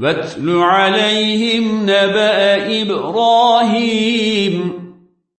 واتل عليهم نبأ إبراهيم.